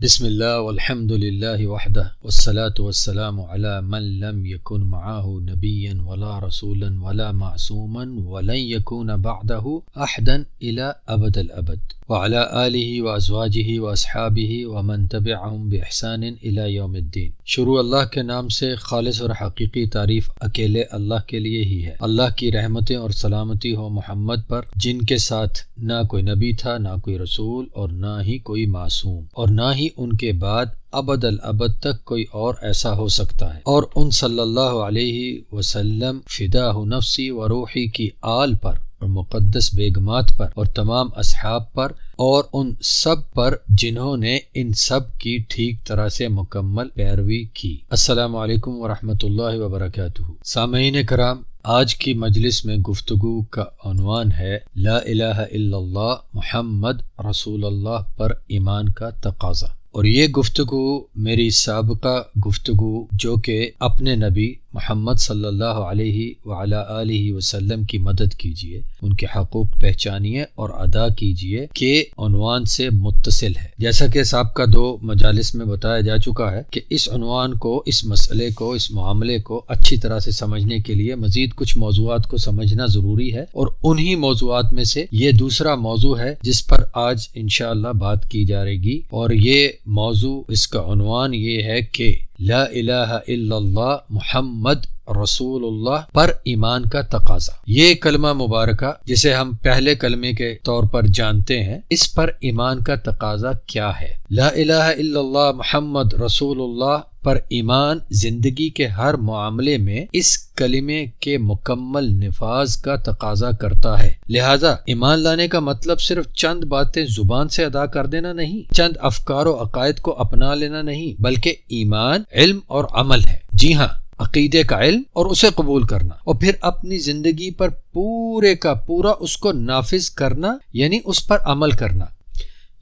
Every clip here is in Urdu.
بسم اللہ والحمد للہ وحدہ والصلاة والسلام على من لم يكن معه نبيا ولا رسولا ولا معصوما ولن يكون بعده احدا الى ابد الابد وعلى آله وازواجه واصحابه ومن تبعهم باحسان الى يوم الدين شروع اللہ کے نام سے خالص اور حقیقی تعریف اکیلے اللہ کے لیے ہی ہے اللہ کی رحمتیں اور سلامتی ہو محمد پر جن کے ساتھ نہ کوئی نبی تھا، نہ کوئی رسول اور نہ ہی کوئی معصوم اور نہ ہی ان کے بعد ابد الابد تک کوئی اور ایسا ہو سکتا ہے۔ اور ان صلی اللہ علیہ وسلم فدا نفسی و روحی کی آل پر اور مقدس بیگمات پر اور تمام اصحاب پر اور ان سب پر جنہوں نے ان سب کی ٹھیک طرح سے مکمل پیروی کی۔ السلام علیکم ورحمۃ اللہ وبرکاتہ۔ سامعین کرام، آج کی مجلس میں گفتگو کا عنوان ہے، لا الہ الا اللہ، محمد رسول اللہ پر ایمان کا تقاضا۔ اور یہ گفتگو میری سابقہ گفتگو جو کہ اپنے نبی محمد صلی اللہ علیہ وعلیٰ علیہ وسلم کی مدد کیجیے ان کے حقوق پہچانیے اور ادا کیجیے کہ عنوان سے متصل ہے۔ جیسا کہ سابقہ دو مجالس میں بتایا جا چکا ہے کہ اس عنوان کو، اس مسئلے کو، اس معاملے کو اچھی طرح سے سمجھنے کے لیے مزید کچھ موضوعات کو سمجھنا ضروری ہے اور انہی موضوعات میں سے یہ دوسرا موضوع ہے جس پر آج انشاءاللہ بات کی جائے گی اور یہ موضوع، اس کا عنوان یہ ہے کہ لا الہ الا اللہ محمد رسول اللہ پر ایمان کا تقاضا۔ یہ کلمہ مبارکہ جسے ہم پہلے کلمے کے طور پر جانتے ہیں، اس پر ایمان کا تقاضا کیا ہے؟ لا الہ الا اللہ محمد رسول اللہ پر ایمان زندگی کے ہر معاملے میں اس کلمے کے مکمل نفاذ کا تقاضا کرتا ہے۔ لہذا ایمان لانے کا مطلب صرف چند باتیں زبان سے ادا کر دینا نہیں، چند افکار و عقائد کو اپنا لینا نہیں، بلکہ ایمان، علم اور عمل ہے۔ جی ہاں عقیدے کا علم اور اسے قبول کرنا اور پھر اپنی زندگی پر پورے کا پورا اس کو نافذ کرنا یعنی اس پر عمل کرنا۔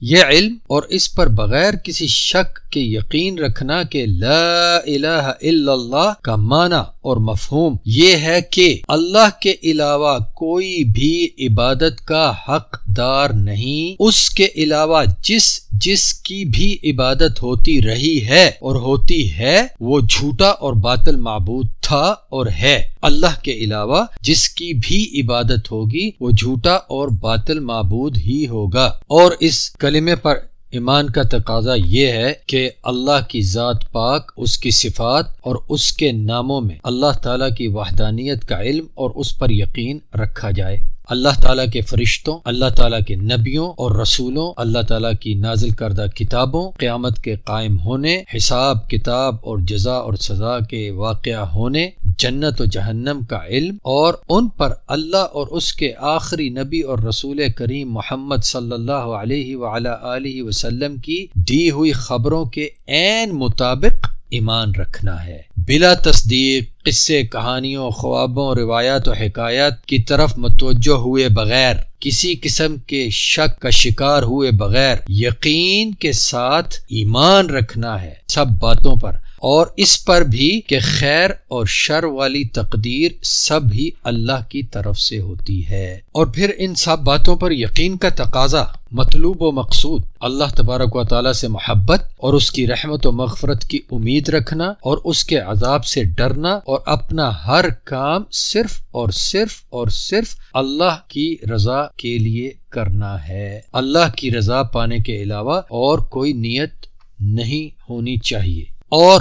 یہ علم اور اس پر بغیر کسی شک کے یقین رکھنا کہ لا الہ الا اللہ کا معنی اور مفہوم یہ ہے کہ اللہ کے علاوہ کوئی بھی عبادت کا حق دار نہیں، اس کے علاوہ جس جس کی بھی عبادت ہوتی رہی ہے اور ہوتی ہے، وہ جھوٹا اور باطل معبود تھا اور ہے۔ اللہ کے علاوہ جس کی بھی عبادت ہوگی، وہ جھوٹا اور باطل معبود ہی ہوگا۔ اور اس کلمے پر ایمان کا تقاضا یہ ہے کہ اللہ کی ذات پاک، اس کی صفات اور اس کے ناموں میں اللہ تعالیٰ کی وحدانیت کا علم اور اس پر یقین رکھا جائے۔ اللہ تعالیٰ کے فرشتوں، اللہ تعالیٰ کے نبیوں اور رسولوں، اللہ تعالیٰ کی نازل کردہ کتابوں قیامت کے قائم ہونے، حساب، کتاب اور جزا اور سزا کے واقعہ ہونے جنت و جہنم کا علم اور ان پر اللہ اور اس کے آخری نبی اور رسول کریم محمد صلی اللہ علیہ علیہ وسلم کی دی ہوئی خبروں کے عین مطابق ایمان رکھنا ہے۔ بلا تصدیق، قصے، کہانیوں، خوابوں، روایات و حکایات کی طرف متوجہ ہوئے بغیر، کسی قسم کے شک کا شکار ہوئے بغیر، یقین کے ساتھ ایمان رکھنا ہے۔ سب باتوں پر اور اس پر بھی کہ خیر اور شر والی تقدیر سب ہی اللہ کی طرف سے ہوتی ہے۔ اور پھر ان سب باتوں پر یقین کا تقاضا مطلوب و مقصود اللہ تبارک و تعالیٰ سے محبت اور اس کی رحمت و مغفرت کی امید رکھنا اور اس کے عذاب سے ڈرنا اور اپنا ہر کام صرف اور صرف اور صرف اللہ کی رضا کے لیے کرنا ہے۔ اللہ کی رضا پانے کے علاوہ اور کوئی نیت نہیں ہونی چاہیے۔ اور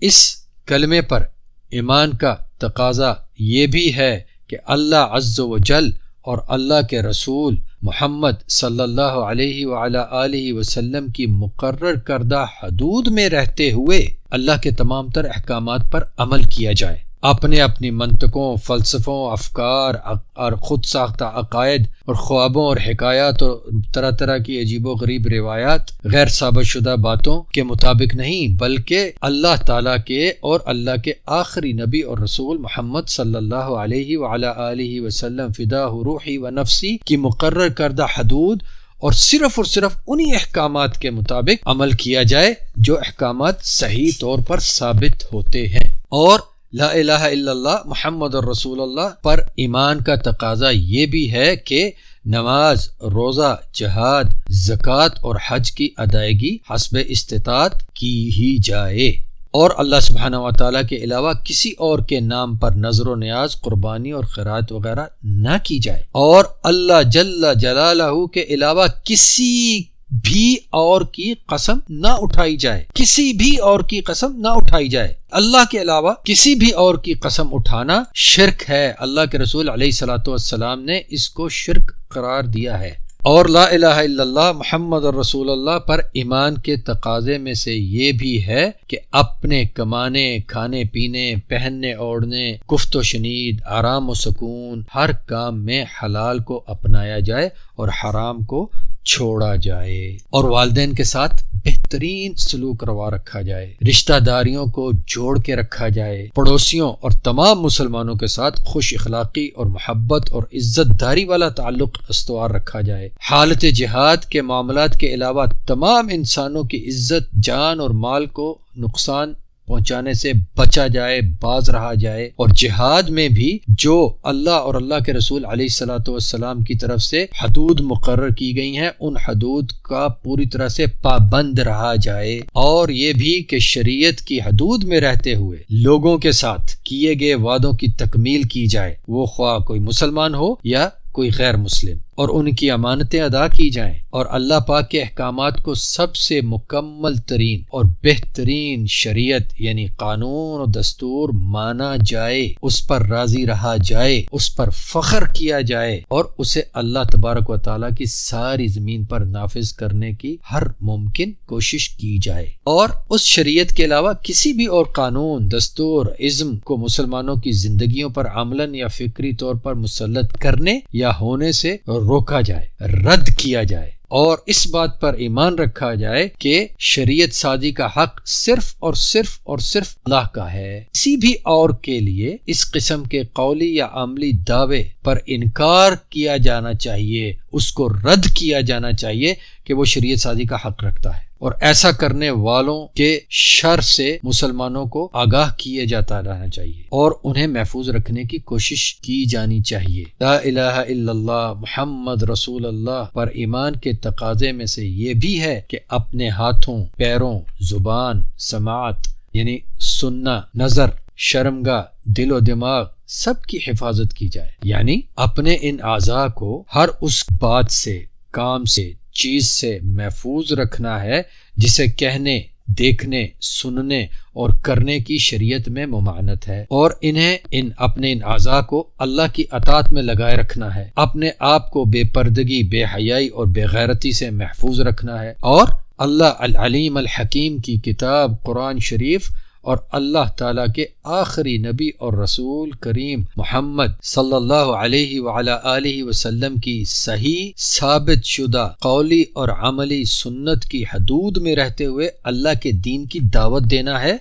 اس کلمے پر ایمان کا تقاضا یہ بھی ہے کہ اللہ عز و جل اور اللہ کے رسول محمد صلی اللہ علیہ علیہ وسلم کی مقرر کردہ حدود میں رہتے ہوئے اللہ کے تمام تر احکامات پر عمل کیا جائے۔ اپنے اپنی منطقوں، فلسفوں، افکار اور خود ساختہ عقائد اور خوابوں اور حکایات اور طرح طرح کی عجیب و غریب روایات غیر ثابت شدہ باتوں کے مطابق نہیں، بلکہ اللہ تعالیٰ کے اور اللہ کے آخری نبی اور رسول محمد صلی اللہ علیہ علیہ وسلم فدا روحی و نفسی کی مقرر کردہ حدود اور صرف اور صرف انہی احکامات کے مطابق عمل کیا جائے جو احکامات صحیح طور پر ثابت ہوتے ہیں۔ اور لا الہ الا اللہ محمد الرسول اللہ پر ایمان کا تقاضا یہ بھی ہے کہ نماز، روزہ، جہاد، زکوٰۃ اور حج کی ادائیگی حسب استطاعت کی ہی جائے۔ اور اللہ سبحانہ و تعالیٰ کے علاوہ کسی اور کے نام پر نظر و نیاز، قربانی اور خیرات وغیرہ نہ کی جائے۔ اور اللہ جل جلالہ کے علاوہ کسی بھی اور کی قسم نہ اٹھائی جائے۔ کسی بھی اور کی قسم نہ اٹھائی جائے۔ اللہ کے علاوہ کسی بھی اور کی قسم اٹھانا شرک ہے۔ اللہ کے رسول علیہ سلاۃ والسلام نے اس کو شرک قرار دیا ہے۔ اور لا الہ الا اللہ محمد رسول اللہ پر ایمان کے تقاضے میں سے یہ بھی ہے کہ اپنے کمانے، کھانے، پینے، پہننے، اوڑھنے، گفت و شنید، آرام و سکون ہر کام میں حلال کو اپنایا جائے اور حرام کو چھوڑا جائے اور والدین کے ساتھ بہترین سلوک روا رکھا جائے، رشتہ داریوں کو جوڑ کے رکھا جائے، پڑوسیوں اور تمام مسلمانوں کے ساتھ خوش اخلاقی اور محبت اور عزت داری والا تعلق استوار رکھا جائے۔ حالت جہاد کے معاملات کے علاوہ تمام انسانوں کی عزت، جان اور مال کو نقصان پہنچانے سے بچا جائے، باز رہا جائے۔ اور جہاد میں بھی جو اللہ اور اللہ کے رسول علیہ السلاۃ والسلام کی طرف سے حدود مقرر کی گئی ہیں، ان حدود کا پوری طرح سے پابند رہا جائے۔ اور یہ بھی کہ شریعت کی حدود میں رہتے ہوئے لوگوں کے ساتھ کیے گئے وعدوں کی تکمیل کی جائے۔ وہ خواہ کوئی مسلمان ہو یا کوئی غیر مسلم۔ اور ان کی امانتیں ادا کی جائیں۔ اور اللہ پاک کے احکامات کو سب سے مکمل ترین اور بہترین شریعت یعنی قانون و دستور مانا جائے، اس پر راضی رہا جائے، اس پر فخر کیا جائے اور اسے اللہ تبارک و تعالیٰ کی ساری زمین پر نافذ کرنے کی ہر ممکن کوشش کی جائے۔ اور اس شریعت کے علاوہ کسی بھی اور قانون، دستور، عزم کو مسلمانوں کی زندگیوں پر عملاً یا فکری طور پر مسلط کرنے یا ہونے سے روکا جائے، رد کیا جائے اور اس بات پر ایمان رکھا جائے کہ شریعت سازی کا حق صرف اور صرف اور صرف اللہ کا ہے۔ کسی بھی اور کے لیے اس قسم کے قولی یا عملی دعوے پر انکار کیا جانا چاہیے، اس کو رد کیا جانا چاہیے کہ وہ شریعت سازی کا حق رکھتا ہے۔ اور ایسا کرنے والوں کے شر سے مسلمانوں کو آگاہ کیے جاتا رہنا چاہیے اور انہیں محفوظ رکھنے کی کوشش کی جانی چاہیے۔ لا الہ الا اللہ، محمد رسول اللہ پر ایمان کے تقاضے میں سے یہ بھی ہے کہ اپنے ہاتھوں، پیروں، زبان، سماعت یعنی سننا، نظر، شرمگاہ، دل و دماغ سب کی حفاظت کی جائے۔ یعنی اپنے ان اعضاء کو ہر اس بات سے، کام سے چیز سے محفوظ رکھنا ہے، جسے کہنے، دیکھنے، سننے اور کرنے کی شریعت میں ممانت ہے۔ اور انہیں ان اپنے ان اعضاء کو اللہ کی اطاعت میں لگائے رکھنا ہے۔ اپنے آپ کو بے پردگی، بے حیائی اور بے غیرتی سے محفوظ رکھنا ہے۔ اور اللہ العلیم الحکیم کی کتاب قرآن شریف اور اللہ تعالیٰ کے آخری نبی اور رسول کریم محمد صلی اللہ علیہ علیہ وسلم کی صحیح ثابت شدہ قولی اور عملی سنت کی حدود میں رہتے ہوئے اللہ کے دین کی دعوت دینا ہے،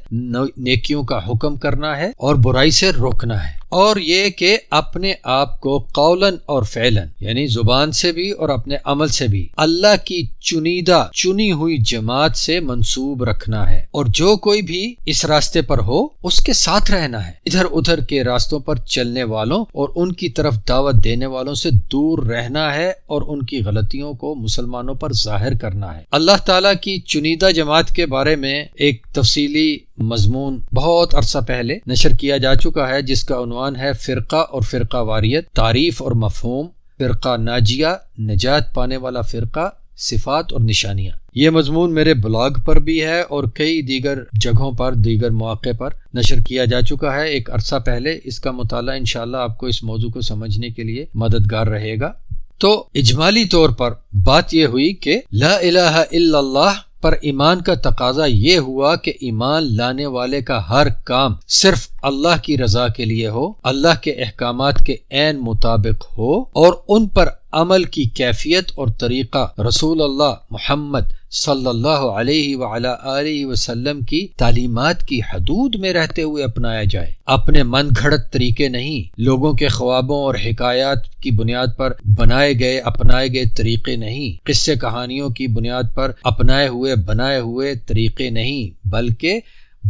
نیکیوں کا حکم کرنا ہے اور برائی سے روکنا ہے۔ اور یہ کہ اپنے آپ کو قولن اور فعلن یعنی زبان سے بھی اور اپنے عمل سے بھی، اللہ کی چنیدہ، چنی ہوئی جماعت سے منسوب رکھنا ہے۔ اور جو کوئی بھی اس راستے پر ہو، اس کے ساتھ رہنا ہے۔ ادھر ادھر کے راستوں پر چلنے والوں اور ان کی طرف دعوت دینے والوں سے دور رہنا ہے اور ان کی غلطیوں کو مسلمانوں پر ظاہر کرنا ہے۔ اللہ تعالیٰ کی چنیدہ جماعت کے بارے میں ایک تفصیلی مضمون بہت عرصہ پہلے نشر کیا جا چکا ہے، جس کا عنوان ہے فرقہ اور فرقہ واریت، تعریف اور مفہوم، فرقہ ناجیہ، نجات پانے والا فرقہ، صفات اور نشانیاں۔ یہ مضمون میرے بلاگ پر بھی ہے اور کئی دیگر جگہوں پر، دیگر مواقع پر نشر کیا جا چکا ہے۔ ایک عرصہ پہلے اس کا مطالعہ انشاءاللہ آپ کو اس موضوع کو سمجھنے کے لیے مددگار رہے گا۔ تو اجمالی طور پر بات یہ ہوئی کہ لا الہ الا اللہ پر ایمان کا تقاضا یہ ہوا کہ ایمان لانے والے کا ہر کام صرف اللہ کی رضا کے لیے ہو، اللہ کے احکامات کے عین مطابق ہو اور ان پر عمل کی کیفیت اور طریقہ رسول اللہ محمد صلی اللہ علیہ علیہ وسلم کی تعلیمات کی حدود میں رہتے ہوئے اپنایا جائے۔ اپنے من گھڑت طریقے نہیں، لوگوں کے خوابوں اور حکایات کی بنیاد پر بنائے گئے، اپنائے گئے طریقے نہیں۔ قصے کہانیوں کی بنیاد پر اپنائے ہوئے، بنائے ہوئے طریقے نہیں، بلکہ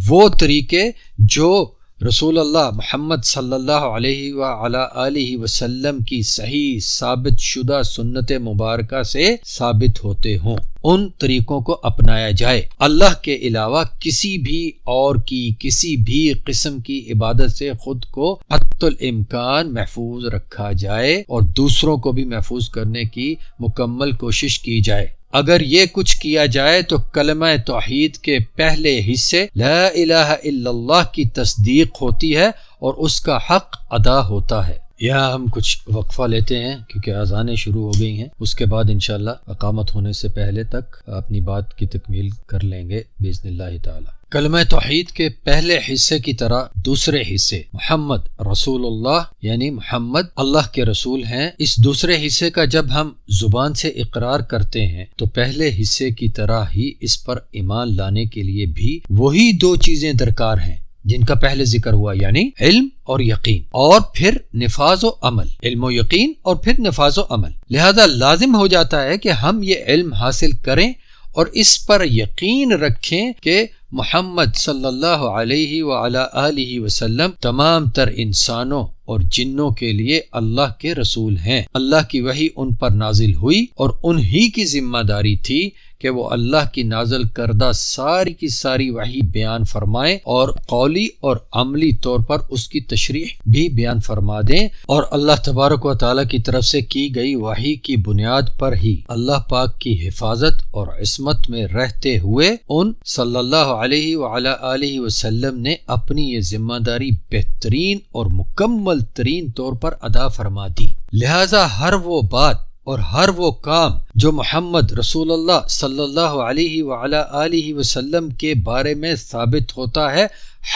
وہ طریقے جو رسول اللہ محمد صلی اللہ علیہ و وسلم کی صحیح ثابت شدہ سنت مبارکہ سے ثابت ہوتے ہوں۔ ان طریقوں کو اپنایا جائے۔ اللہ کے علاوہ کسی بھی اور کی کسی بھی قسم کی عبادت سے خود کو عط الامکان محفوظ رکھا جائے اور دوسروں کو بھی محفوظ کرنے کی مکمل کوشش کی جائے۔ اگر یہ کچھ کیا جائے تو کلمہ توحید کے پہلے حصے لا الہ الا اللہ کی تصدیق ہوتی ہے اور اس کا حق ادا ہوتا ہے۔ یا ہم کچھ وقفہ لیتے ہیں کیونکہ اذانیں شروع ہو گئی ہیں۔ اس کے بعد انشاءاللہ اقامت ہونے سے پہلے تک اپنی بات کی تکمیل کر لیں گے بزن اللہ تعالی۔ کلمہ توحید کے پہلے حصے کی طرح دوسرے حصے، محمد رسول اللہ یعنی محمد اللہ کے رسول ہیں۔ اس دوسرے حصے کا جب ہم زبان سے اقرار کرتے ہیں، تو پہلے حصے کی طرح ہی اس پر ایمان لانے کے لیے بھی وہی دو چیزیں درکار ہیں، جن کا پہلے ذکر ہوا یعنی علم اور یقین۔ اور پھر نفاذ و عمل، علم و یقین اور پھر نفاذ و عمل۔ لہذا لازم ہو جاتا ہے کہ ہم یہ علم حاصل کریں اور اس پر یقین رکھیں کہ محمد صلی اللہ علیہ و وسلم تمام تر انسانوں اور جنوں کے لیے اللہ کے رسول ہیں۔ اللہ کی وہی ان پر نازل ہوئی اور انہی کی ذمہ داری تھی کہ وہ اللہ کی نازل کردہ ساری کی ساری وحی بیان فرمائیں اور قولی اور عملی طور پر اس کی تشریح بھی بیان فرما دیں اور اللہ تبارک و تعالیٰ کی طرف سے کی گئی وحی کی بنیاد پر ہی اللہ پاک کی حفاظت اور عصمت میں رہتے ہوئے ان صلی اللہ علیہ علیہ وسلم نے اپنی یہ ذمہ داری بہترین اور مکمل ترین طور پر ادا فرما دی۔ لہذا ہر وہ بات اور ہر وہ کام جو محمد رسول اللہ صلی اللہ علیہ علیہ وسلم کے بارے میں ثابت ہوتا ہے،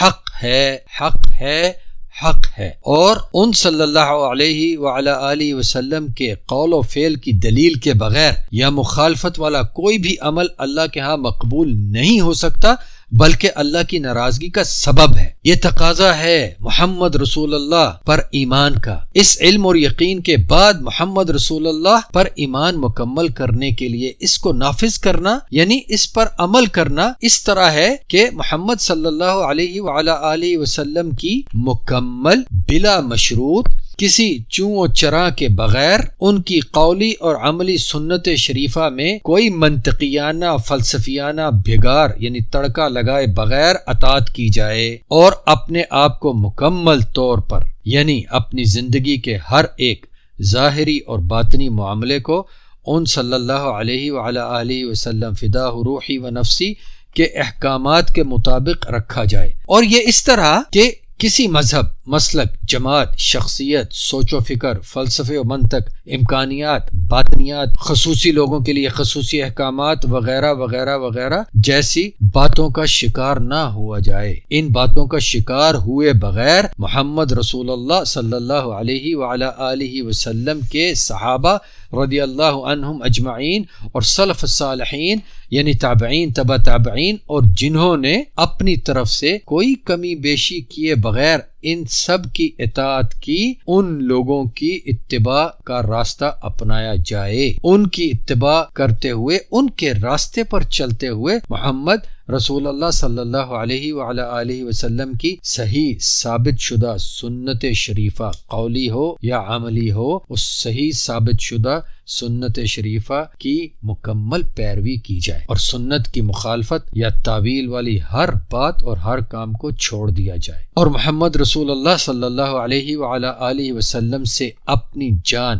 حق ہے حق ہے حق ہے۔ اور ان صلی اللہ علیہ علیہ وسلم کے قول و فعل کی دلیل کے بغیر یا مخالفت والا کوئی بھی عمل اللہ کے ہاں مقبول نہیں ہو سکتا بلکہ اللہ کی ناراضگی کا سبب ہے۔ یہ تقاضا ہے محمد رسول اللہ پر ایمان کا۔ اس علم اور یقین کے بعد محمد رسول اللہ پر ایمان مکمل کرنے کے لیے اس کو نافذ کرنا یعنی اس پر عمل کرنا اس طرح ہے کہ محمد صلی اللہ علیہ وآلہ وسلم کی مکمل بلا مشروط کسی چون و چرا کے بغیر ان کی قولی اور عملی سنت شریفہ میں کوئی منطقیانہ، فلسفیانہ بھگار یعنی تڑکا لگائے بغیر اطاط کی جائے اور اپنے آپ کو مکمل طور پر یعنی اپنی زندگی کے ہر ایک ظاہری اور باطنی معاملے کو ان صلی اللہ علیہ وآلہ وسلم فدا روحی و نفسی کے احکامات کے مطابق رکھا جائے۔ اور یہ اس طرح کہ کسی مذہب مسلک، جماعت، شخصیت، سوچ و فکر، فلسفے و منطق، امکانیات، باطنیات، خصوصی لوگوں کے لیے خصوصی احکامات وغیرہ وغیرہ وغیرہ جیسی باتوں کا شکار نہ ہوا جائے۔ ان باتوں کا شکار ہوئے بغیر محمد رسول اللہ صلی اللہ علیہ علیہ وسلم کے صحابہ رضی اللہ عنہم اجمعین اور صلف صالحین یعنی تابعین، تبا تابعین اور جنہوں نے اپنی طرف سے کوئی کمی بیشی کیے بغیر ان سب کی اطاعت کی، ان لوگوں کی اتباع کا راستہ اپنایا جائے۔ ان کی اتباع کرتے ہوئے، ان کے راستے پر چلتے ہوئے محمد رسول اللہ صلی اللہ علیہ وآلہ وسلم کی صحیح ثابت شدہ سنت شریفہ قولی ہو یا عملی ہو، اس صحیح ثابت شدہ سنت شریفہ کی مکمل پیروی کی جائے اور سنت کی مخالفت یا تعویل والی ہر بات اور ہر کام کو چھوڑ دیا جائے اور محمد رسول اللہ صلی اللہ علیہ وآلہ وسلم سے اپنی جان،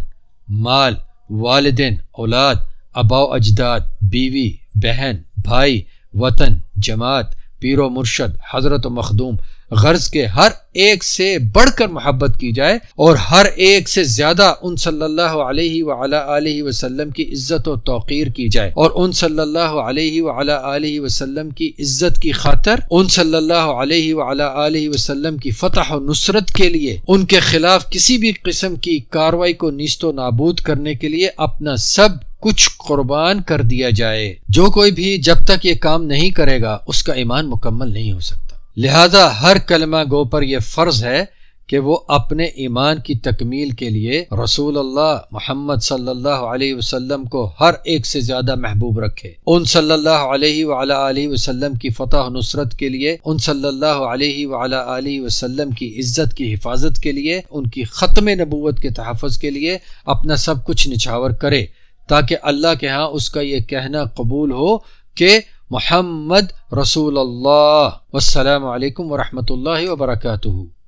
مال، والدین، اولاد اباؤ اجداد، بیوی، بہن، بھائی، وطن، جماعت، پیر و مرشد، حضرت و مخدوم غرض کے ہر ایک سے بڑھ کر محبت کی جائے اور ہر ایک سے زیادہ ان صلی اللہ علیہ علیہ وسلم کی عزت و توقیر کی جائے اور ان صلی اللہ علیہ علیہ وسلم کی عزت کی خاطر ان صلی اللہ علیہ علیہ وسلم کی فتح و نصرت کے لیے، ان کے خلاف کسی بھی قسم کی کاروائی کو نیست و نابود کرنے کے لیے اپنا سب کچھ قربان کر دیا جائے۔ جو کوئی بھی جب تک یہ کام نہیں کرے گا، اس کا ایمان مکمل نہیں ہو سکتا۔ لہذا ہر کلمہ گو پر یہ فرض ہے کہ وہ اپنے ایمان کی تکمیل کے لیے رسول اللہ محمد صلی اللہ علیہ وسلم کو ہر ایک سے زیادہ محبوب رکھے۔ ان صلی اللہ علیہ علیہ وسلم کی فتح و نصرت کے لیے، ان صلی اللہ علیہ علیہ وسلم کی عزت کی حفاظت کے لیے، ان کی ختم نبوت کے تحفظ کے لیے اپنا سب کچھ نچھاور کرے، تاکہ اللہ کے ہاں اس کا یہ کہنا قبول ہو کہ محمد رسول اللہ. والسلام علیکم ورحمۃ اللہ وبرکاتہ.